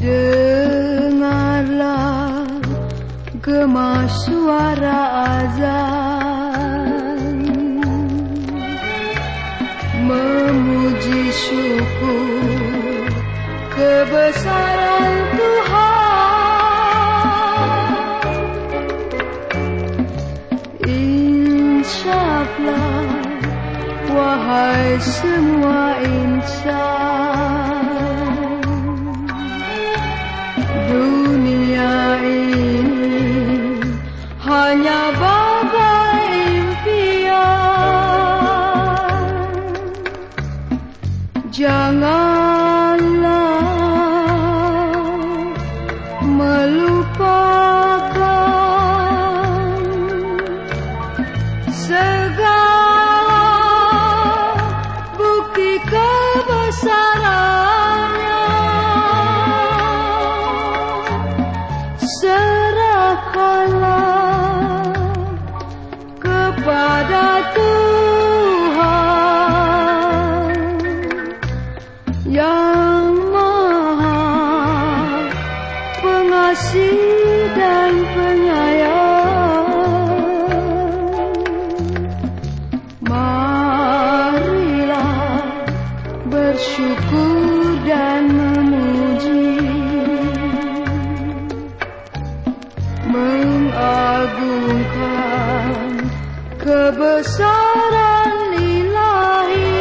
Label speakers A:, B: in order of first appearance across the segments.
A: Dengarlah gema suara azan. Memuji syukur kebesaran Tuhan. Insya Allah wahai semua insan kebesarannya serahkanlah kepada Tuhan yang maha pengasih dan penyayang aku dan memuji Mengagungkan kebesaran ilahi.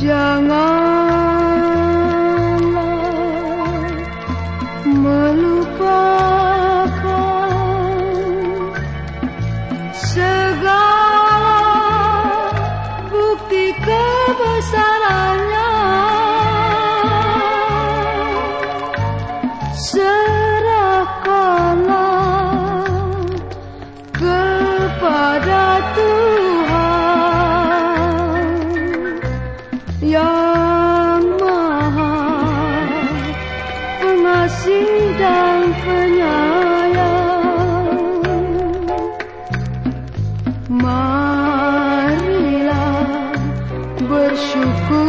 A: Jangan kasih dan या मा वसुखु